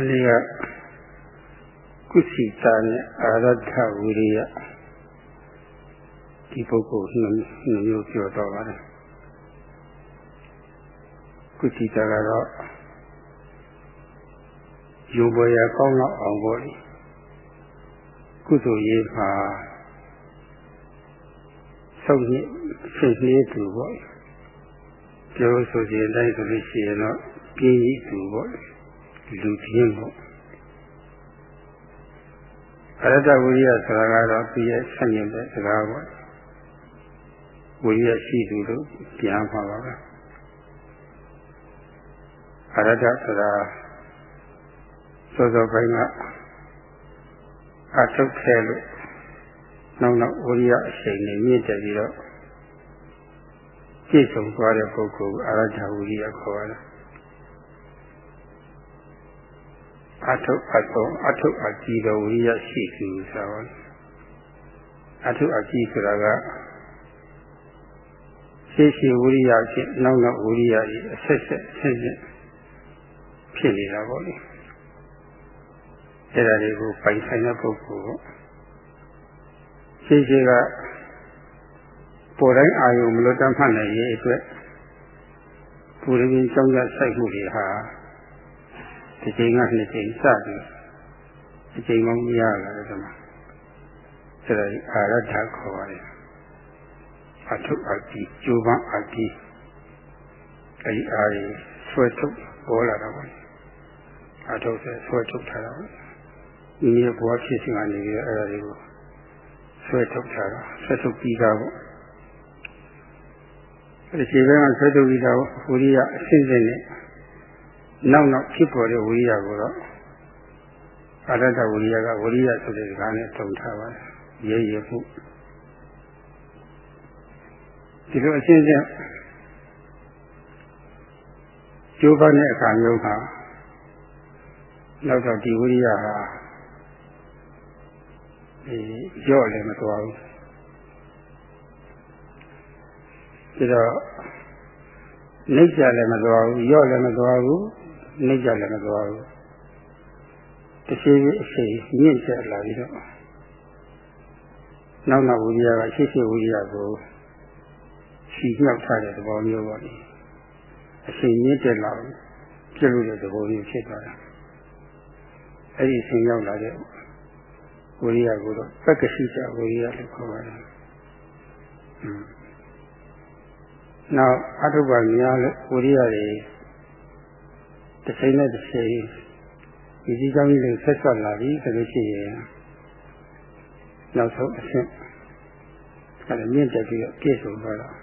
မနေ့ကကုသိတာနဲ့အာရထဝိရိယဒီပုဂ္ဂိုလ်နှစ်မျိုးပြောတော့ပါတယ်ကုသိတာကတော့ယူပေါ်ရကောင်းတော့အောင်ပေါ့လေကုသိုလ်ရေးမှာဆုပ်ရည်ဖြစ်နေသူပေါ့ပြောဆိုရင်တိုင်းဆိုလို့ရှိရင်တော့ပြင်းကြီးသူပေါ့လူ ပြင်းပေါ့အရတ္တဝိရိယဆိုတာကတော့ပြည့်ရဲ့ဆက်မြင်တဲ့စကားပေါ့ဝိရိယရှိသူတို့ပြန်ပါပါပဲအရတ္တဆိုတာစောစောပိုင်းကအထုတ်ခဲလို့နောက်နောက်ဝိရိယအရှိန်နဲ့မြင့်တက်ပြီးတော့ပြည့်စုံသွားတဲ့ပုဂ္ဂိုလ်အရတ္တဝိရိယခေါ်ရတယ် အထုအဆုံးအထုအကြည်တော်ဝိရိယရှိသူဆိုတော့အထုအကြည်ဆိုတာကရှိရှိဝိရိယဖြင့်နောက်နောက်ဝိရိယကြီးအဆက်ဆက်ဆင်းဆင်းဖြစ်နေတာပေါ့လေအဲ့ဒါတွေကိုပိုင်ဆိုင်တဲ့ပုဂ္ဂိုလ်ပေါ့ရှိရှိကပေါ်တိုင်းအာယုံမလွတ်တမ်းမှတ်နိုင်ရဲ့အတွက်ပူရင်းကြောင်းရဆိုင်မှုတွေဟာ ဒီချိန်ကနှစ်ချိန်စပြီးဒီချိန်မှမရလာတယ်ဒီမှာအဲ့ဒါအာရထခေါ်ပါတယ်အထုအကြည့်ကျိုးပန်းအကြည့်အဲ့ဒီအားကြီးဆွဲထုတ်ပေါ်လာတာပေါ့အထုဆဲဆွဲထုတ်ထားတာပေါ့ဒီရဲ့ဘဝဖြစ်စဉ်ကနေပြီးအဲ့ဒါတွေကိုဆွဲထုတ်ထားတာဆွဲထုတ်ပြီးသားပေါ့အဲ့ဒီခြေဘက်ကဆွဲထုတ်ပြီးသားဝိရိယအစစ်စစ်နဲ့ နောက်နောက်ဖြစ်ပေါ်တဲ့ဝိရိယကိုတော့အရတ္တဝိရိယကဝိရိယဆိုတဲ့စကားနဲ့ထုံထားပါတယ်ရဲရဲဖို့ဒီလိုအရှင်းရှင်းကျိုးပန်းတဲ့အခါမျိုးမှာနောက်တော့ဒီဝိရိယဟာဒီရော့လည်းမသွားဘူးဒါတော့နှိမ့်ကြလည်းမသွားဘူးရော့လည်းမသွားဘူး နှိမ့်ကြလည်းမသွားဘူးတရှိအရှိမြင့်ကျလာပြီးတော့နောက်နောက်ဝိရိယကရှိရှိဝိရိယကိုရှီမြောက်ထားတဲ့သဘောမျိုးပေါ့လေအရှိမြင့်တက်လာပြည့်လို့တဲ့သဘောမျိုးဖြစ်သွားတာအဲ့ဒီအရှင်ရောက်လာတဲ့ဝိရိယကိုတော့ပက္ကရှိတဝိရိယလို့ခေါ်ပါတယ်။နောက်အထုပ္ပများလို့ဝိရိယတွေ တစ်ချိန်နဲ့တစ်ချိန်ဒီကြီးကြောင်းကြီးတွေဆက်ဆက်လာပြီဆိုလို့ရှိရင်နောက်ဆုံးအဆင့်အဲဒါမြင့်တက်ပြီးတော့ပြည့်စုံသွားတော့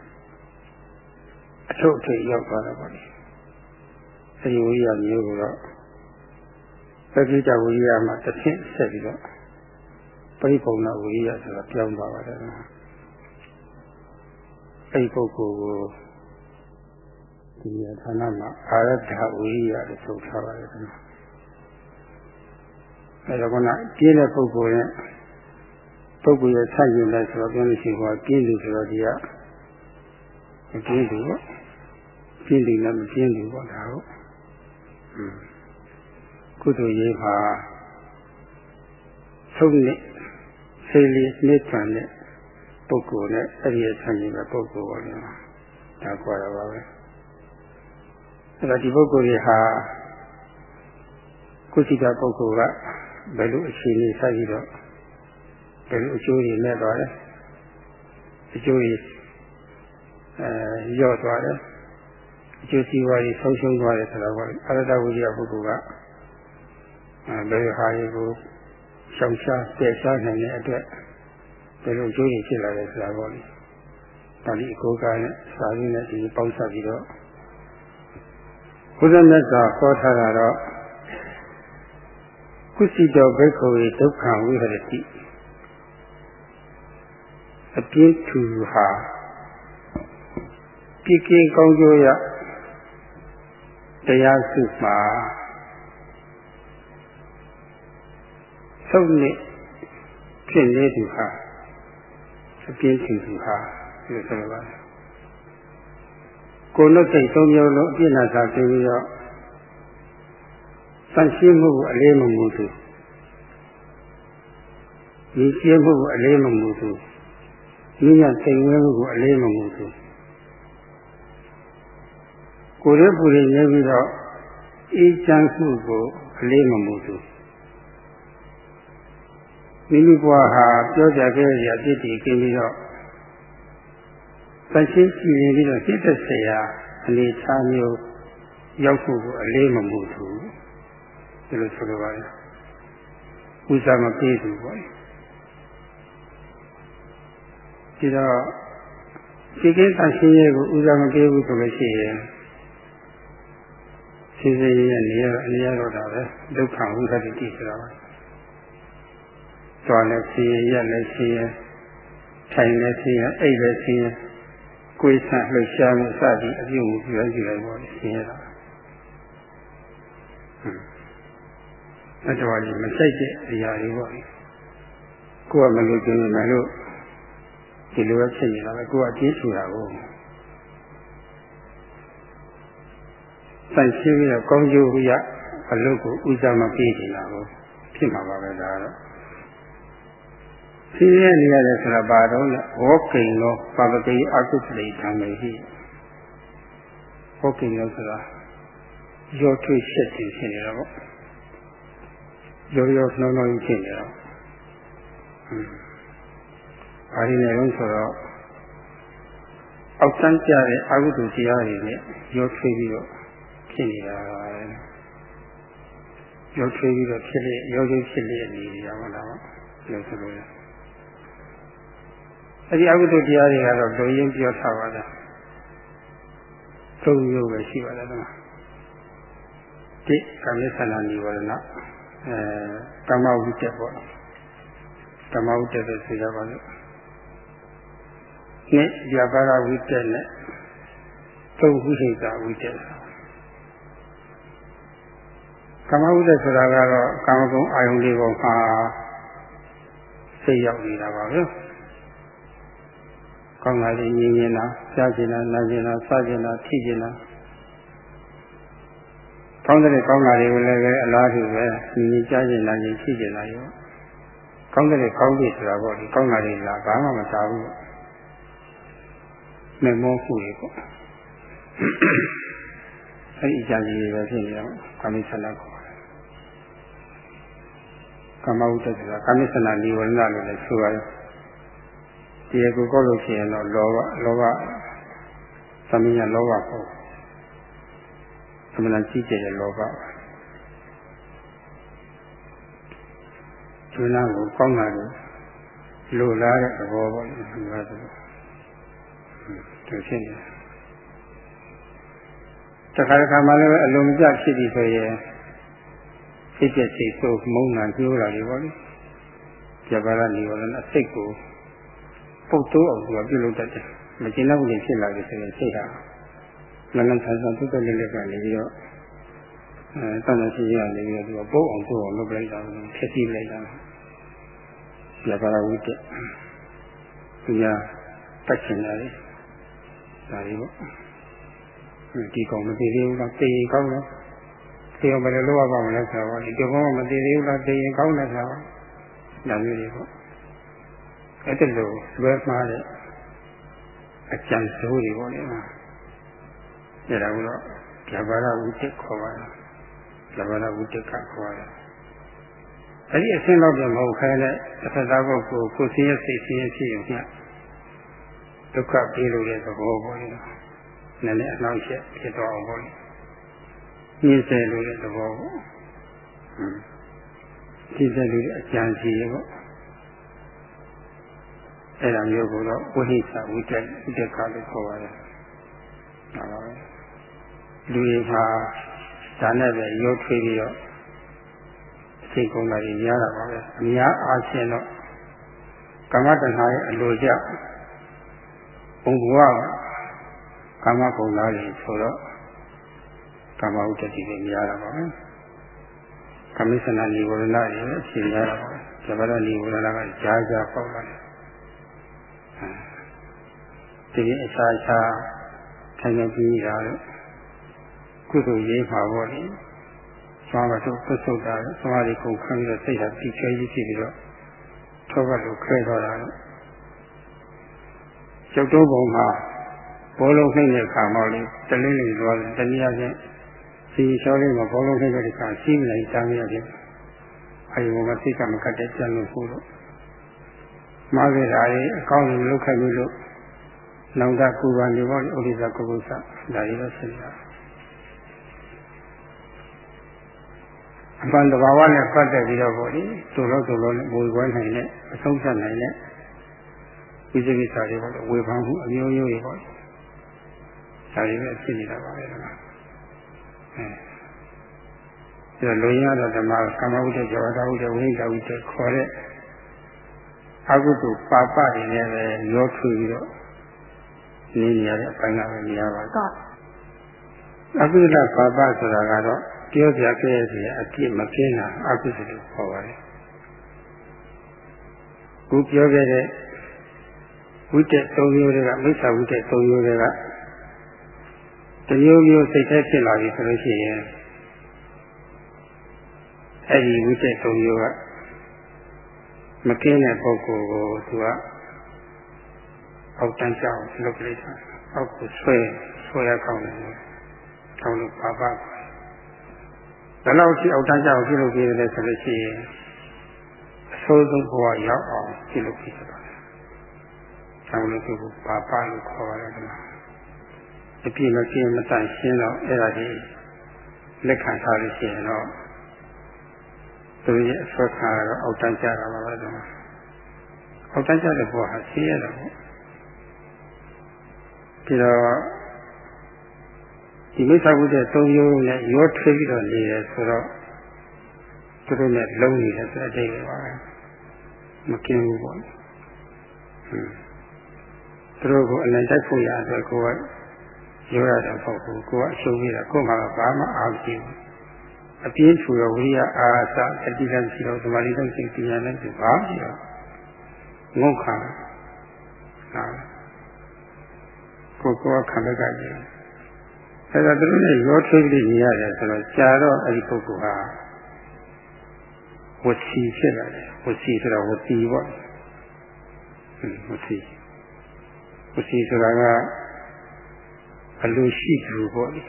အထုပ်ထိပ်ရောက်သွားတာပါလေအဲဒီဝိရိယမျိုးကိုတော့ပဋိတဝိရိယမှာတစ်ဆင့်ဆက်ပြီးတော့ပရိပုံနာဝိရိယဆိုတာပြောင်းသွားပါတယ်အဲဒီပုဂ္ဂိုလ်ကို ဒီနေရာဌာနမှာအာရထဝိရိယလို့ဆိုထားပါတယ်ခင်ဗျအဲဒါကနပြင်းတဲ့ပုဂ္ဂိုလ်ရဲ့ပုဂ္ဂိုလ်ရဲ့ဆန့်ကျင်လိုက်ဆိုတော့ပြောလို့ရှိရင်ပြင်းတယ်ဆိုတော့ဒီကမပြင်းဘူးပေါ့ပြင်းတယ်လည်းမပြင်းဘူးပေါ့ဒါဟုတ်ကုသိုလ်ရေးမှာဆုံးနေဆေးလေးနှိမ့်ချန်တဲ့ပုဂ္ဂိုလ်နဲ့အဲ့ဒီဆန့်ကျင်တဲ့ပုဂ္ဂိုလ်ပေါ့လေဒါကြွားတာပါပဲ အဲ့တော့ဒီပုဂ္ဂိုလ်တွေဟာကုသိတပုဂ္ဂိုလ်ကဘယ်လိုအခြေအနေစိုက်ပြီးတော့ဘယ်လိုအကျိုးတွေနဲ့သွားလဲအကျိုးတွေအဲရော့သွားတယ်အကျိုးစီးပွားရေးဆုံးရှုံးသွားတယ်ဆိုတော့အရတဝိရိယပုဂ္ဂိုလ်ကအဲဘယ်ဟာတွေကိုရှောင်ရှားပယ်ရှားနိုင်တဲ့အတွက်ဘယ်လိုအကျိုးတွေဖြစ်လာလဲဆိုတာပေါ့လေဒါဒီအကိုကနဲ့စာရင်းနဲ့ဒီပေါင်းစပ်ပြီးတော့ ဘုရားမြတ်စွာဟောထားတာတော့ကုသိတောဘိက္ခုဝေဒုက္ခဝိဟရတိအပြင်းထူဟာပြည့်ကင်းကောင်းကျိုးရတရားစုမှာဆုံးနေဖြစ်နေသူဟာအပြင်းထူသူဟာဒီလိုဆိုပါတယ် ကိုယ်နှုတ်စိတ်သုံးမျိုးလုံးအပြည့်နာစာပြီးတော့တန်ရှင်းမှုကိုအလေးမမူသူဒီရှင်းမှုကိုအလေးမမူသူဒီညစိတ်ဝဲမှုကိုအလေးမမူသူကိုယ်ရဲ့ပူရင်းနေပြီးတော့အေးချမ်းမှုကိုအလေးမမူသူမိမိဘဝဟာပြောကြခဲ့ရအဖြစ်တည်กินပြီးတော့ တရှိရှိနေပြီးတော့စိတ်သက်စရာအနေထားမျိုးရောက်ဖို့ကိုအလေးမမူသူဒီလိုဆိုလိုပါတယ်ဥစ္စာမပေးသူပေါ့ဒီတော့ဒီကိစ္စရှင်းရဲကိုဥစ္စာမပေးဘူးဆိုလို့ရှိရင်ရှင်းရှင်းရဲ့နေရအနေရတော့တာပဲဒုက္ခဝိသတိတိဆိုတာပါကြွားလည်းရှင်းရရက်လည်းရှင်းရထိုင်လည်းရှင်းရအိပ်လည်းရှင်းရ ကိုယ်ဆန့်လှုပ်ရှားမှုစသည်အပြုအမူပြုရကြည့်လိုက်ပေါ့ရှင်းရတာအဲ့တော့ဒီမဆိုင်တဲ့အရာတွေပေါ့ကိုယ်ကမလို့ကျင်းနေလို့ဒီလိုပဲဖြစ်နေတာပဲကိုယ်ကအကျဉ်းချူတာကိုဆိုင်ရှင်းပြီးတော့ကောင်းကျိုးရအလုပ်ကိုဥစားမပေးနေတာကိုဖြစ်မှာပါပဲဒါတော့ စီးရဲနေရတယ်ဆိုတာဘာတော့လဲဝေါကိန်လောပါပတိအကုသလိဓမ္မေဟိဝေါကိန်လောဆိုတာရောထွေးရှက်ခြင်းဖြစ်နေတာပေါ့ရောရောနှောနှောကြီးဖြစ်နေတော့ဘာရင်းလဲလို့ဆိုတော့အောက်ဆန်းကြတဲ့အကုသိုလ်တရားတွေနဲ့ရောထွေးပြီးတော့ဖြစ်နေတာပါရောထွေးပြီးတော့ဖြစ်လေရောထွေးဖြစ်လေနေရမှာလားလို့ဆိုလို့ အဲဒီအကုသိုလ်တရားတွေကတော့လူရင်းပြောထားပါလားသုံးမျိုးပဲရှိပါတယ်ကွာတိကာမိသနာနိဝရဏအဲကမ္မဝိတ္တပေါ့ကမ္မဝိတ္တဆိုဆိုကြပါလို့နှစ်ပြပါရဝိတ္တနဲ့သုံးခုရှိတာဝိတ္တကမ္မဝိတ္တဆိုတာကတော့ကာမဂုဏ်အာယုန်လေးပေါ်မှာစိတ်ရောက်နေတာပါပဲ ကောင်းတာလေးမြင်မြင်တာကြားကျင်တာနားကျင်တာစားကျင်တာထိကျင်တာကောင်းတဲ့ကောင်းတာတွေကိုလည်းပဲအလားတူပဲမြင်မြင်ကြားကျင်နားကျင်ထိကျင်တာရောကောင်းတဲ့ကောင်းပြီဆိုတာပေါ့ဒီကောင်းတာတွေလားဘာမှမစားဘူးမေမောမှုတွေပေါ့အဲဒီအကြံကြီးတွေပဲဖြစ်နေတော့ကာမိဆန္ဒခေါ်တယ်ကာမဝုတ္တဆိုတာကာမိဆန္ဒနိဝရဏလို့လည်းဆိုရတယ် တရားကိုကောက်လို့ရှိရင်တော့လောဘလောဘသမီးရလောဘပေါ့သမဏကြီးကျယ်တဲ့လောဘကျွမ်းနာကိုကောင်းတာကိုလိုလားတဲ့သဘောပေါ့ဒီမှာဆိုသူဖြစ်နေတခါတခါမှလည်းအလုံးမကျဖြစ်ပြီဆိုရင်စိတ်ကျစိတ်ဆိုးမုန်းတာညှိုးတာတွေပေါ့လေကြပါလားနေပါလားစိတ်ကို ပုတ်တိုးအောင်သူကပြုလုပ်တတ်တယ်မကျင်တော့ဘူးဖြစ်လာပြီဆိုရင်စိတ်ဟာလလန်ဆန်းဆန်းတုတ်တုတ်လေးလေးကနေပြီးတော့အဲတန်တဲ့ရှိရနေပြီးတော့သူကပုတ်အောင်ပုတ်အောင်လုပ်လိုက်တာဖြစ်စီလိုက်တာပြပါရဝိတ္တသူကတက်ချင်တယ်ဒါလေးပေါ့ဒီကောင်မသိသေးဘူးလားသိရင်ကောင်းတယ်သိအောင်ဘယ်လိုလုပ်ရပါမလဲဆိုတော့ဒီကောင်ကမသိသေးဘူးလားသိရင်ကောင်းတယ်ဆိုတော့ဒါမျိုးတွေပေါ့ အဲ့ဒါလိုလွဲမှားတဲ့အကြံစိုးတွေပေါ့လေ။အဲ့ဒါကတော့ဗျာပါဒဝိတက်ခေါ်ပါလား။ဗျာပါဒဝိတက်ကခေါ်ပါလား။အဲ့ဒီအဆင့်တော့ပြန်မဟုတ်ခဲနဲ့တစ်ဖက်သားပုဂ္ဂိုလ်ကိုယ်စင်းရစိတ်စင်းရဖြစ်ရင်ညဒုက္ခပြေလို့တဲ့သဘောပေါ့လေ။နည်းနည်းအနှောင့်အယှက်ဖြစ်တော့အောင်ပေါ့လေ။ညှင်းဆဲလို့တဲ့သဘောပေါ့။ဟွန်း။ဒီတဲ့လူအကြံစီပေါ့။ အဲ့ဒါမျိုးကိုတော့ဝိဟိသဝိတ္တဝိတ္တကလို့ခေါ်ပါတယ်။ဒါပါပဲ။လူတွေမှာဒါနဲ့ပဲရုပ်ထွေးပြီးတော့အချိန်ကုန်တာကြီးများတာပါပဲ။အများအားဖြင့်တော့ကာမတဏ္ဍာရဲ့အလိုကျဘုံဘဝကာမဂုဏ်သားတွေဆိုတော့ကာမဝိတ္တတိတွေများတာပါပဲ။ကာမိသနာနိဝရဏတွေအရှင်းများတာပါပဲ။ဇဗရဏနိဝရဏကကြားကြားပေါက်လာတယ် ဒီအခြားခြားထိုင်နေပြီးတာလို့ကုသိုလ်ရေးပါပေါ့လေခြသွားတော့ပုစုတ်တာသွားရီကုန်ခံပြီးတော့စိတ်ဟာပြီးချဲကြီးဖြစ်ပြီးတော့ထောကလိုခဲသွားတာရုပ်တော့ပုံမှာဘောလုံးနှိမ့်တဲ့ခါမှလေးတလင်းလေးသွားတယ်တနည်းအားဖြင့်စီချောလေးမှာဘောလုံးနှိမ့်တဲ့ခါစီးမလိုက်တမ်းရခြင်းအဲဒီဘုံမှာစိတ်ကမကတ်တဲ့ကြံလို့ဖို့လို့ မှားခဲ့တာလေအကောင်းကြီးလုပ်ခဲ့လို့နောင်တကူပါနေပေါ့ဥဒိစ္စကုကုသဒါတွေတော့ဖြစ်နေတာအပန်တဘာဝနဲ့ပတ်သက်ပြီးတော့ပေါ့လေသူလို့သူလို့နဲ့ဝေခွဲနိုင်တဲ့အဆုံးဖြတ်နိုင်တဲ့ဝိသေကိစ္စတွေပေါ့လေဝေဖန်မှုအမျိုးမျိုးတွေပေါ့ဒါတွေပဲဖြစ်နေတာပါပဲကွာအဲဒါလူရင်းတော့ဓမ္မကမ္မဝိတ္တဇောတာဝိတ္တဝိဟိတဝိတ္တခေါ်တဲ့ အကုသိုလ်ပါပတွေနဲ့ပဲရောထွေပြီးတော့နေနေရတဲ့အပိုင်းကပဲနေရပါတော့အကုသလပါပဆိုတာကတော့ပြောပြခဲ့ရစီအပြစ်မကင်းတာအကုသလခေါ်ပါတယ်ခုပြောခဲ့တဲ့ဝိတ္တ၃မျိုးတွေကမိစ္ဆာဝိတ္တ၃မျိုးတွေကတမျိုးမျိုးစိတ်ထဲဖြစ်လာပြီဆိုလို့ရှိရင်အဲ့ဒီဝိတ္တ၃မျိုးက မကင်းတဲ့ပုဂ္ဂိုလ်ကိုသူကအောက်တန်းကြောက်လုပ်လိုက်တာအောက်ကိုဆွဲဆွဲရကောင်းတယ်ထောင်းလို့ပါပါဘယ်လောက်ရှိအောက်တန်းကြောက်ပြုလုပ်ပြရတယ်ဆိုလို့ရှိရင်အဆိုးဆုံးဘဝရောက်အောင်ပြုလုပ်ပြရပါတယ်ထောင်းလို့သူကပါပါလို့ခေါ်ရတယ်ကွာအပြည့်မကင်းမတန်ရှင်းတော့အဲ့ဒါကြီးလက်ခံထားလို့ရှိရင်တော့ သူရဲ့အဆွဲခံရတော့အောက်တန်းကြတာပါပဲကွာအောက်တန်းကြတဲ့ဘဝဟာရှင်းရတာပေါ့ပြီးတော့ဒီမိစ္ဆာဝိတ္တသုံးမျိုးနဲ့ရောထွေးပြီးတော့နေတယ်ဆိုတော့သူတို့နဲ့လုံးနေတယ်ဆိုတဲ့အတိတ်ပါပဲမကင်းဘူးပေါ့ဟွန်းသူတို့ကိုအလံတိုက်ဖို့ရအတွက်ကိုကရောရတာပေါ့ဘူးကိုကအရှုံးပြီးတာကို့မှာဘာမှအားမကြည့်ဘူး အပြင်းထူသောဝိရိယအာသတတိလရှိသောသမာဓိတရှိပညာနဲ့ဒီပါပြီးတော့ငုတ်ခါဟာကိုယ်ကိုယ်ခံရကြတယ်အဲဒါသူတို့ရဲ့ရောထွေးပြီးနေရတယ်ဆိုတော့ကြာတော့အဲဒီပုဂ္ဂိုလ်ဟာဝစီဖြစ်လာတယ်ဝစီဆိုတော့ဝစီပေါ့ဝစီဝစီဆိုတာကအလိုရှိသူပေါ့လေ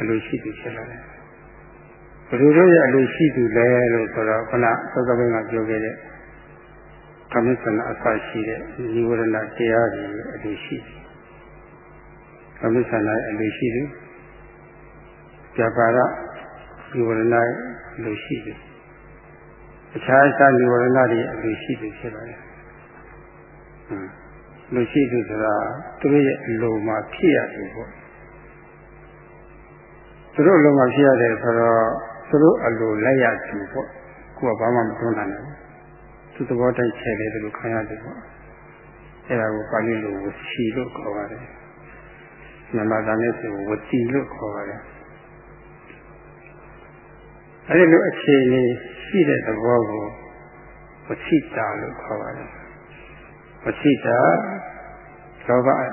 အလိုရှိသူဖြစ်လာတယ် ဘယ်လိုတော့ရအလိုရှိသူလဲလို့ဆိုတော့ခဏသောကဘင်းကပြောခဲ့တဲ့ကမိစ္ဆနာအစရှိတဲ့ဒီဝရဏတရားတွေအလိုရှိတယ်ကမိစ္ဆနာအလိုရှိတယ်ပြပါရဒီဝရဏအလိုရှိတယ်အခြားအခြားဒီဝရဏတွေအလိုရှိတယ်ဖြစ်ပါတယ်ဟမ်လိုရှိသူဆိုတာသူတို့ရဲ့အလိုမှာဖြစ်ရတယ်ပေါ့သူတို့အလိုမှာဖြစ်ရတယ်ဆိုတော့ သူတို့အလိုလက်ရသူပေါ့ကိုကဘာမှမတွန်းနိုင်ဘူးသူသဘောတိုက်ချဲတယ်လို့ခံရတယ်ပေါ့အဲ့ဒါကိုပါဠိလိုဝစီလို့ခေါ်ပါတယ်မြန်မာသားနဲ့ဆိုဝစီလို့ခေါ်ပါတယ်အဲ့ဒီလိုအခြေအနေရှိတဲ့သဘောကိုဝစီတာလို့ခေါ်ပါတယ်ဝစီတာလောဘအဲ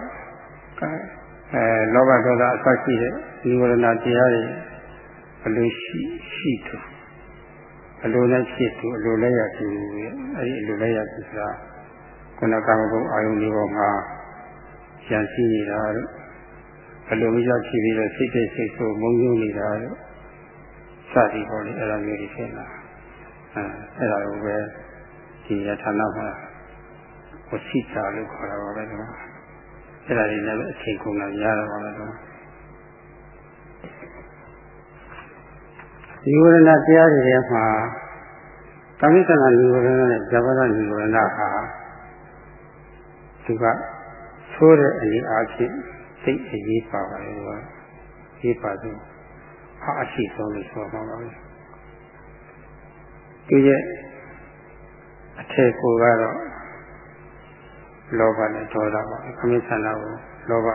လောဘဒေါသအစရှိတဲ့ဒီဝရဏတရားတွေ အလိုရှိရှိသူအလိုနဲ့ဖြစ်သူအလိုလည်းရသူအဲဒီအလိုလည်းရသူဆိုတာခုနကမ္မဘုံအာယုန်ဒီပေါ်မှာရန်ရှိနေတာလို့အလိုမရောက်ဖြစ်ပြီးတော့စိတ်တိတ်စိတ်ဆိုးမုန်းညှိုးနေတာလို့စသည်ပေါ်လေအဲ့လိုမျိုးတွေဖြစ်လာအဲအဲ့ဒါကိုပဲဒီရဌာနမှာဝစိတာလို့ခေါ်တာပါပဲကွာအဲ့ဒါတွေလည်းအချိန်ကုန်တာရတာပါပဲကွာ ဒီဝရဏတရားတွေထဲမှာကမိစ္ဆနာနိဝရဏနဲ့ဇဗရနိဝရဏဟာသူကသိုးတဲ့အနေအားဖြင့်စိတ်အရေးပါပါတယ်ကွာရေးပါသူအားအရှိဆုံးလို့ဆိုပါပါမယ်သူရဲ့အထက်ကိုကတော့လောဘနဲ့ဒေါသပါခမိစ္ဆနာကိုလောဘ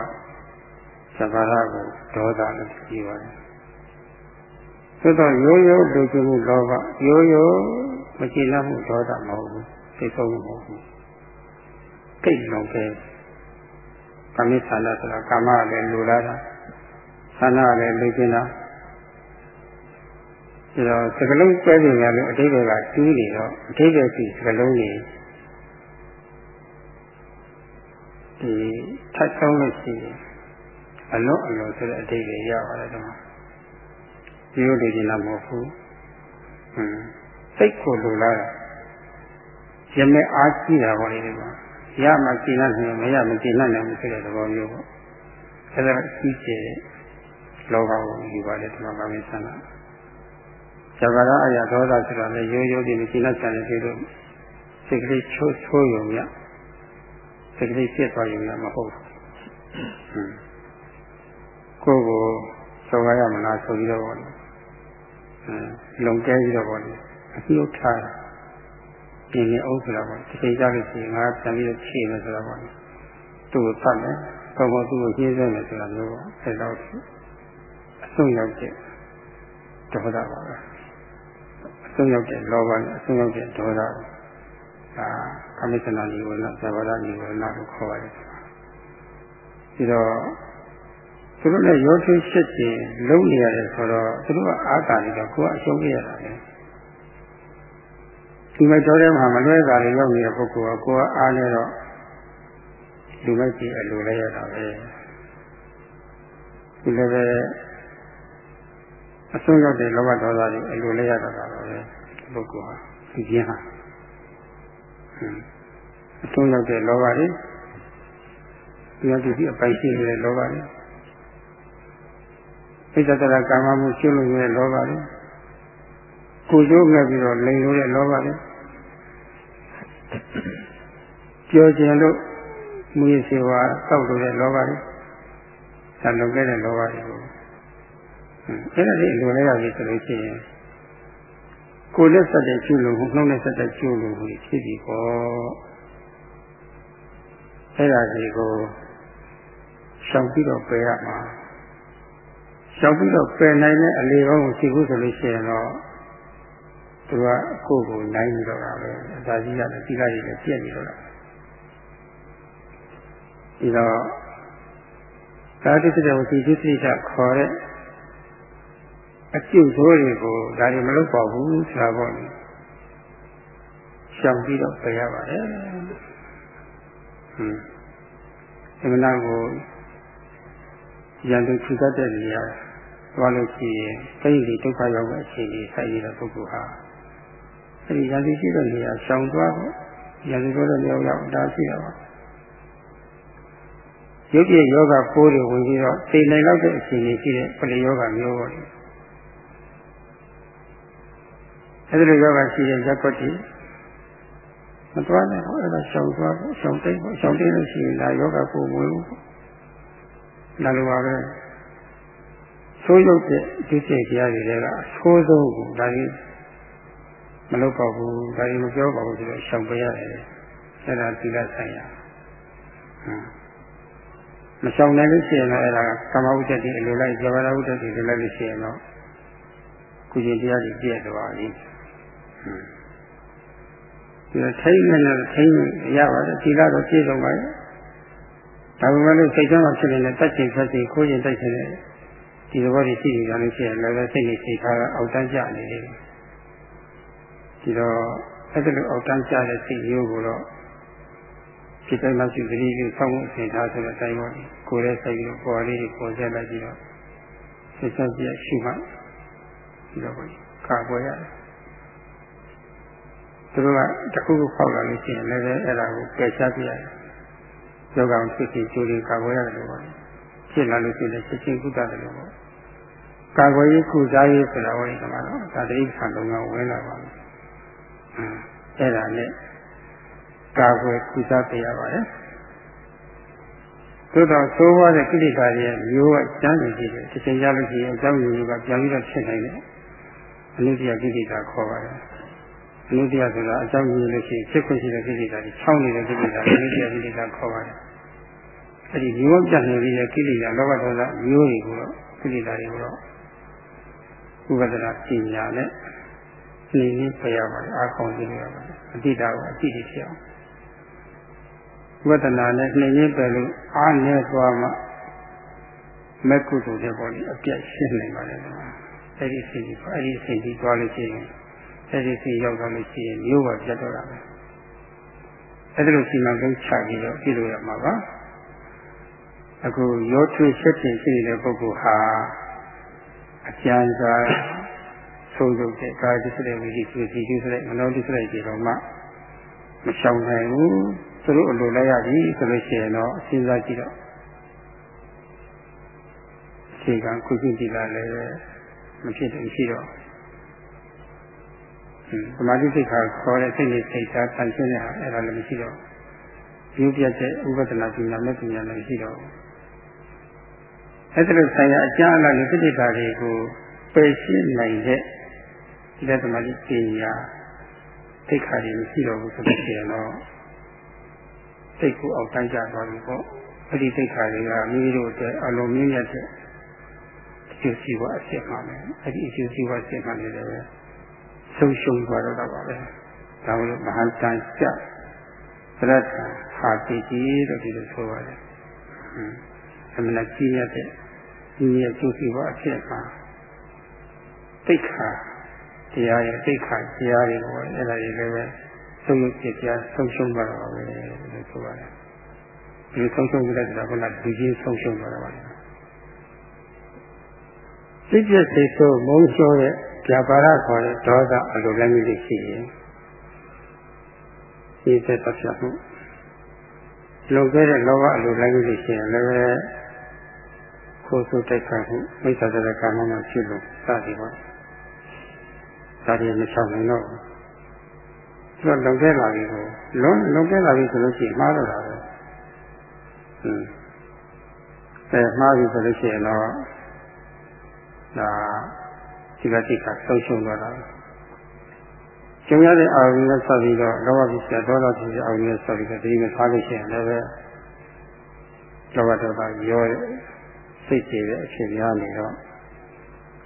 သဘာဝကိုဒေါသလို့ပြောပါတယ် သို့တော့ရိုးရိုးလူကျမှုလောဘရိုးရိုးမကြည်လမှုဒေါသမဟုတ်ဘူးသိဆုံးမှုမဟုတ်ဘူးသိလုံးပဲကမိဆန္ဒဆိုတာကာမလည်းလူလာတာဆန္ဒလည်းလူကျင်တာဒါတော့စကလုံးကျဲနေရလို့အတိတ်ကတူးနေတော့အတိတ်ကစီစကလုံးကြီးဒီထပ်ဆုံးလို့ရှိရင်အလုံးအလုံးဆိုတဲ့အတိတ်တွေရပါတယ်တော့ ဒီလိုလိုချင်တာမဟုတ်ဘူးဟွန်းစိတ်ကိုလိုလားရမဲအားကြီးတာပေါ့လေဒီမှာရမှကျင့်နိုင်မရမကျင့်နိုင်ဘူးဆိုတဲ့သဘောမျိုးပေါ့အဲဒါကြီးကျယ်လောကကိုယူပါလေဒီမှာပါမင်းဆန္ဒဇဂရအရာဒေါသဆိုတာလည်းရိုးရိုးဒီမကျင့်နိုင်တဲ့ဖြစ်လို့စိတ်ကလေးချိုးချိုးရုံရစိတ်ကလေးပြည့်သွားရုံနဲ့မဟုတ်ဘူးကိုယ်ကိုစောရရမလားဆိုပြီးတော့ပေါ့ လေလုံကျဲပြီးတော့ပေါ့လေအပြုတ်ထားပြင်းနေအောင်ဆိုတာပေါ့ဒီချိန်ကြလို့ရှိရင်ငါပြန်ပြီးတော့ဖြည့်မယ်ဆိုတာပေါ့သူ့ကိုသတ်မယ်ပုံပေါ်သူ့ကိုရှင်းစဲမယ်ဆိုတာမျိုးပေါ့အဲတော့အဆုံးရောက်တဲ့ဒေါသပါပဲအဆုံးရောက်တဲ့လောဘနဲ့အဆုံးရောက်တဲ့ဒေါသဒါကမိစ္ဆနာညီဝရဏဇဝရညီဝရဏလို့ခေါ်ပါတယ်ဒီတော့ သူတို့လည်းရောထွေးရှစ်ကျင်လုံးနေရတယ်ဆိုတော့သူတို့ကအာသာနေတော့ကိုယ်ကအရှုံးပြရတာလေဒီမဲ့တော်ထဲမှာမလွဲတာတွေရောက်နေတဲ့ပုဂ္ဂိုလ်ကကိုယ်ကအားနေတော့လူမိုက်ကြီးအလိုလဲရတာပဲဒီလည်းပဲအဆုံးရောက်တဲ့လောဘဒေါသတွေအလိုလဲရတာပါပဲပုဂ္ဂိုလ်ဟာဒီကျင်းဟာအဆုံးရောက်တဲ့လောဘတွေဒီအတူဒီအပိုင်ရှိနေတဲ့လောဘတွေ ဣဒ္ဓတရကာမမှုရှင်းလို့ရတဲ့လောဘတွေကိုကျိုးငှက်ပြီးတော့လိန်လို့တဲ့လောဘတွေကြောကျင်လို့မူရစေဝါတောက်လို့တဲ့လောဘတွေဆံလုံခဲ့တဲ့လောဘတွေကိုအဲ့ဒါလေးလိုလဲရပြီဆိုလို့ရှိရင်ကိုယ်လက်ဆက်တဲ့ကျุလို့နှုတ်နဲ့ဆက်တဲ့ကျุလို့ဖြစ်ပြီပေါ့အဲ့ဒါဒီကိုရှောင်ပြီးတော့ပယ်ရမှာ ရှောင်ပြီးတော့ပယ်နိုင်တဲ့အလေကောင်းကိုရှိဘူးဆိုလို့ရှိရင်တော့သူကကိုယ့်ကိုနိုင်ပြီးတော့တာပဲအသာကြီးရတယ်သီလကြီးလည်းပြည့်နေတော့တာဒီတော့သာတိတ္တဝတိจิตတိတခေါ်တဲ့အကျုပ်ဆိုးတွေကိုဒါတွေမလုပ်ပါဘူးဆိုတာပေါ့လေရှောင်ပြီးတော့ပယ်ရပါတယ်ဟွန်းအမှန်ကိုရန်သူထူတတ်တဲ့နေရာ သွားလို့ရှိရင်တိတ်ဒီဒုက္ခရောက်တဲ့အခြေအနေဆိုင်ရတဲ့ပုဂ္ဂိုလ်ဟာအဲဒီရန်သူရှိတဲ့နေရာရှောင်သွားဖို့ရန်သူတို့လည်းရောက်ရောက်ဒါရှိတာပါရုပ်ရည်ယောဂပိုးတွေဝင်ပြီးတော့သိနိုင်လောက်တဲ့အခြေအနေရှိတဲ့ပရိယောဂမျိုးပေါ့လေအဲဒီလိုယောဂရှိတဲ့ရက်ွက်တွေမသွားနဲ့ဟောအဲ့ဒါရှောင်သွားဖို့ရှောင်တိတ်ဖို့ရှောင်တိတ်လို့ရှိရင်ဒါယောဂပိုးဝင်ဘူးလာလိုပါပဲ ဆိုးရုပ်တဲ့ဒီစိတ်တရားတွေကအဆိုးဆုံးကိုဒါကြီးမလုပ်ပါဘူးဒါကြီးမပြောပါဘူးဆိုတော့ရှောင်ပေးရတယ်အဲ့ဒါသီလဆိုင်ရာမရှောင်နိုင်လို့ရှိရင်တော့အဲ့ဒါကမ္မဝုဒ္ဒတိအလိုလိုက်ဇဝရဝုဒ္ဒတိလိုလိုက်လို့ရှိရင်တော့ကုသိုလ်တရားတွေပြည့်သွားပြီဒီထိမ့်နေတော့ထိမ့်ရပါတယ်သီလတော့ပြည့်စုံပါရဲ့ဒါပေမဲ့လို့စိတ်ထဲမှာဖြစ်နေတဲ့တက်ချင်ဖက်ချင်ခိုးရင်တိုက်ချင်တဲ့ ဒီသဘောတွေရှိနေကြလို့ရှိရင်လည်းစိတ်နဲ့စိတ်ထားကအောက်တန်းကျနေတယ်ဒီတော့အဲ့ဒါလိုအောက်တန်းကျတဲ့စိတ်မျိုးကိုတော့ဒီတိုင်းမှရှိသတိပြုဆောင်းမှုအစဉ်ထားဆိုတဲ့အတိုင်းပေါ့ကိုယ်ရဲ့စိတ်ကိုပေါ်လေးကိုပေါ်ဆက်လိုက်ပြီးတော့စိတ်ဆက်ပြည့်ရှိမှဒီတော့ပေါ့ကာကွယ်ရတယ်သူတို့ကတခုခုဖောက်လာလို့ရှိရင်လည်းအဲ့ဒါကိုပယ်ရှားပြရတယ်ယောဂဖြစ်ဖြစ်ကျိုးတွေကာကွယ်ရတယ်လို့ပေါ့ဖြစ်လာလို့ရှိရင်ချက်ချင်းကုသတယ်လို့ပေါ့ ကာကွယ်ရေးကုစားရေးဆိုတာဟောဒီကမှာတော့ဒါတိဋ္ဌာန်လုံးကဝင်လာပါမယ်အဲ့ဒါနဲ့ကာကွယ်ကုစားပေးရပါတယ်သို့တော့သိုးဝါးတဲ့ကိလေသာတွေရဲ့မျိုးကကျမ်းနေကြည့်တယ်တစ်ချိန်ကြလို့ရှိရင်အကြောင်းရင်းကပြန်ပြီးတော့ဖြစ်နိုင်တယ်အနုတ္တိယကိလေသာခေါ်ပါတယ်အနုတ္တိယဆိုတာအကြောင်းရင်းလို့ရှိရင်ဖြစ်ခွင့်ရှိတဲ့ကိလေသာတွေချောင်းနေတဲ့ကိလေသာအနုတ္တိယကိလေသာခေါ်ပါတယ်အဲ့ဒီမျိုးပြတ်နေပြီးတဲ့ကိလေသာလောဘဒေါသမျိုးတွေကိုတော့ကိလေသာတွေကိုတော့ ဥပဒနာပညာနဲ့နေနေပြရပါတယ်အာခေါင်ကြည့်ရပါတယ်အတိတာကိုအတိတိဖြစ်အောင်ဝဒနာနဲ့နှိမ့်ရင်းပဲလို့အားနေသွားမှမကုသိုလ်တဲ့ပေါ်လေးအပြတ်ရှင်းနိုင်ပါလေ။အဲအဲ့ဒီစိတ်ကြီးအဲ့ဒီစိတ်ကြီးသွားလို့ရှိရင်အဲ့ဒီစိတ်ရောက်သွားလို့ရှိရင်မျိုးပါပြတ်တော့တာပဲအဲ့ဒါလိုစီမံကိန်းချပြီးတော့ပြုလို့ရမှာပါအခုရောထွေးဆက်တင်ရှိနေတဲ့ပုဂ္ဂိုလ်ဟာ အကျဉ်းစားဆုံးရုပ်တဲ့ကာယတိစတဲ့ဝိသိသုစီတိစတဲ့မနောတိစတဲ့ဒီတော့မှမရှောင်နိုင်ဘူးသူတို့အလိုလိုက်ရပြီဆိုလို့ရှိရင်တော့အစဉ်းစားကြည့်တော့ခြေကကုသတိလာလည်းမဖြစ်တယ်ရှိတော့သမာဓိစိတ်ခါခေါ်တဲ့စိတ်နဲ့စိတ်သားတန်ရှင်းတဲ့ဟာအဲ့ဒါလည်းမရှိတော့ပြုပြတဲ့ဥပဒနာပညာမဲ့ပညာလည်းမရှိတော့ အဲ့ဒါလိုဆိုင်ရာအကျအလနဲ့စိတ္တဓာတ်တွေကိုပယ်ရှင်းနိုင်တဲ့ဒီလက်သမာဓိပညာသိက္ခာတွေမရှိတော့ဘူးဆိုလို့ရှိရင်တော့စိတ်ကိုအောက်တိုင်းကြသွားပြီပေါ့အဲ့ဒီသိက္ခာတွေကမိမိတို့အတွက်အလုံးမြင့်မြတ်တဲ့အကျိုးစီးပွားအဖြစ်မှာမယ်အဲ့ဒီအကျိုးစီးပွားအဖြစ်မှာနေတယ်ပဲဆုံးရှုံးသွားတော့တာပါပဲဒါလို့မဟာတန်ကြသရတ္ထဟာတိကြီးလို့ဒီလိုဆိုပါတယ် အမှန်ကြီးရတဲ့ဒီရဲ့ကျိုးစီးပွားအဖြစ်မှာသိက္ခာတရားရဲ့သိက္ခာတရားတွေကိုအဲ့ဒါတွေလည်းပဲဆုံးယုတ်ပြတရားဆုံးရှုံးသွားတာပဲလို့ဆိုပါတယ်ဒီဆုံးရှုံးကြတဲ့ကခုနဒီကြီးဆုံးရှုံးသွားတာပါစိတ်ပြည့်စိတ်ဆိုးမုန်းဆိုးတဲ့ကြာပါရခေါ်တဲ့ဒေါသအလိုလည်းမရှိရှိရင်ဒီသက်သက်ပြမှုလုံခဲ့တဲ့လောဘအလိုလည်းမရှိရှိရင်လည်း ခိုးဆိုးတိုက်ခိုက်မှုမိစ္ဆာတဲ့ကာမမှာဖြစ်လို့စသည်ပါဒါတွေမချောင်နိုင်တော့ဘူးသူကလုံခဲ့လာပြီကိုလုံလုံခဲ့လာပြီဆိုလို့ရှိရင်မှားတော့တာပဲဟင်းအဲမှားပြီဆိုလို့ရှိရင်တော့ဒါဒီကတိကဆုံးရှုံးသွားတာကျုံရတဲ့အာရုံနဲ့ဆက်ပြီးတော့လောဘဖြစ်တဲ့ဒေါသဖြစ်တဲ့အာရုံနဲ့ဆက်ပြီးတော့ဒီမထားလို့ရှိရင်လည်းပဲလောဘဒေါသရော စိတ်ကြည်တဲ့အဖြစ်များနေတော့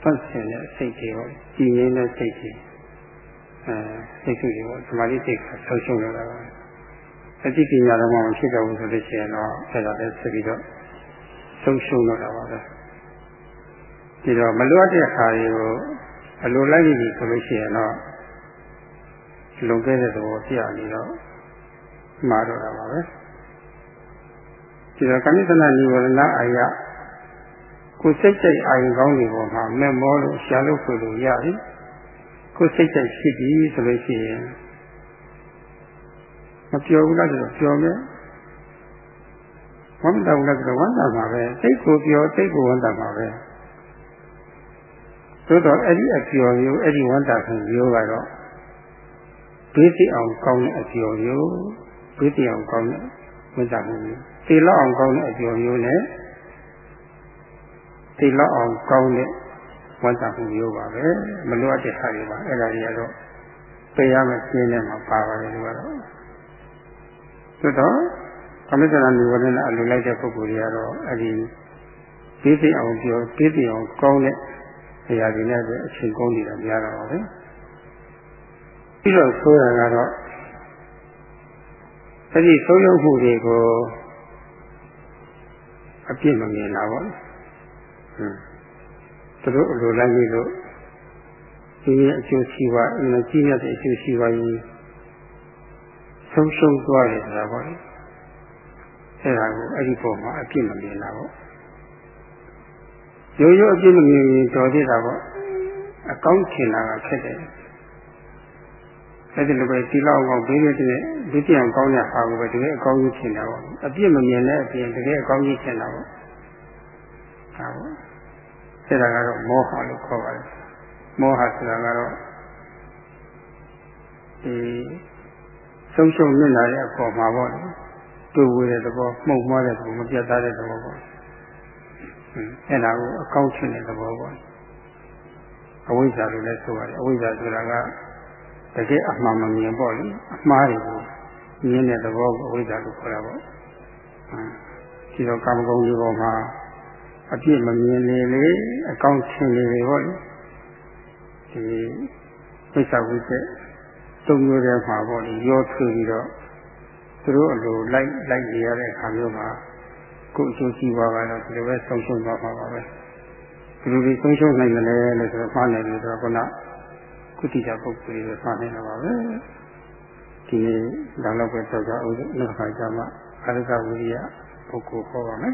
ဖတ်ဆင်တဲ့စိတ်တွေပေါ့ကြည်ငြိမ်းတဲ့စိတ်တွေအဲစိတ်တွေပေါ့သမာဓိစိတ်ကဆုံးရှုံးလာတာပါအတိပညာတော့မှမဖြစ်တော့ဘူးဆိုလို့ရှိရင်တော့အဲဒါလည်းဆက်ပြီးတော့ဆုံးရှုံးတော့တာပါပဲဒီတော့မလွတ်တဲ့ခါတွေကိုအလိုလိုက်ပြီဆိုလို့ရှိရင်တော့လုံခဲ့တဲ့သဘောပြနေတော့မှားတော့တာပါပဲဒီတော့ကမိသနာနိဝရဏအာယ ကိုစိတ်စိတ်အာယုကောင်းတွေပေါ်မှာမဲ့မောလို့ရှာလို့ဖွယ်လို့ရပြီကိုစိတ်စိတ်ရှိပြီဆိုလို့ရှိရင်မပြောဘူးလားဆိုတော့ပြောမယ်ဝမ်းတောင်းလည်းဆိုတော့ဝမ်းသာမှာပဲစိတ်ကိုပြောစိတ်ကိုဝမ်းသာမှာပဲသို့တော့အဲ့ဒီအပြော်မျိုးအဲ့ဒီဝန္တာခံမျိုးကတော့ဘေးတိအောင်ကောင်းတဲ့အပြော်မျိုးဘေးတိအောင်ကောင်းတဲ့ဝန္တာမှုမျိုးသေလောက်အောင်ကောင်းတဲ့အပြော်မျိုးနဲ့ သေလောက်အောင်ကောင်းတဲ့ဝန္တာမှုမျိုးပါပဲမလွတ်တဲ့ခါတွေပါအဲ့ဒါတွေကတော့ပယ်ရမယ့်ရှင်းထဲမှာပါပါတယ်လို့ကတော့သို့တော့ကမိစ္ဆရာနိဝရဏအလိုလိုက်တဲ့ပုဂ္ဂိုလ်တွေကတော့အဲ့ဒီဘေးတိအောင်ပြောဘေးတိအောင်ကောင်းတဲ့နေရာတွေနဲ့ပဲအချိန်ကုန်နေတာများတာပါပဲပြီးတော့ဆိုရတာကတော့အဲ့ဒီဆုံးယုံမှုတွေကိုအပြစ်မမြင်တာပေါ့ဟွန်း သူတို့အလိုလိုက်ပြီးတော့ဒီရဲ့အကျိုးရှိပါအင်းကြီးရတဲ့အကျိုးရှိပါရင်ဆုံးရှုံးသွားတယ်ဆိုတာပေါ့အဲ့ဒါကိုအဲ့ဒီပုံမှာအပြစ်မမြင်တာပေါ့ရိုးရိုးအပြစ်မမြင်ရင်တော်သေးတာပေါ့အကောင်းထင်တာကဖြစ်တယ်အဲ့ဒီလိုပဲဒီလောက်အောင်ဘေးရတဲ့ဒီပြန်ကောင်းတဲ့ဟာကိုပဲတကယ်အကောင်းကြီးထင်တာပေါ့အပြစ်မမြင်တဲ့အပြင်တကယ်အကောင်းကြီးထင်တာပေါ့ဒါပေါ့ အဲ့ဒါကတော့မောဟလို့ခေါ်ပါတယ်မောဟဆိုတာကတော့ဒီဆုံးရှုံးမြင်လာတဲ့အပေါ်မှာပေါ့တွေ့ဝေတဲ့သဘောမှုန့်မှားတဲ့သဘောမပြတ်သားတဲ့သဘောပေါ့အဲ့ဒါကိုအကောင့်ချင်းတဲ့သဘောပေါ့အဝိဇ္ဇာလို့လည်းဆိုရတယ်အဝိဇ္ဇာဆိုတာကတကယ်အမှန်မမြင်ပေါ့လေအမှားတွေကိုမြင်တဲ့သဘောကိုအဝိဇ္ဇာလို့ခေါ်တာပေါ့ဒီတော့ကာမဂုဏ်ဒီပေါ်မှာ အပြစ်မမြင်လေလေအကောင့်ချင်းလေလေပေါ့လေဒီဝိဇ္ဇာဝိသက်သုံးမျိုးတည်းမှာပေါ့လေရောထွေးပြီးတော့သူတို့အလိုလိုက်လိုက်နေရတဲ့အခါမျိုးမှာကိုယ်အကျိုးရှိပါကတော့ဒီလိုပဲဆုံးရှုံးသွားပါပါပဲဘယ်လိုလေးဆုံးရှုံးနိုင်တယ်လဲလို့ဆိုတော့မှားနေပြီဆိုတော့ခုနကုတိချပုဂ္ဂိုလ်တွေမှားနေတာပါပဲဒီနေ့လောက်တော့ပဲတော့ကြအောင်နောက်ခါကျမှအာရကဝိရိယပုဂ္ဂိုလ်ခေါ်ပါမယ်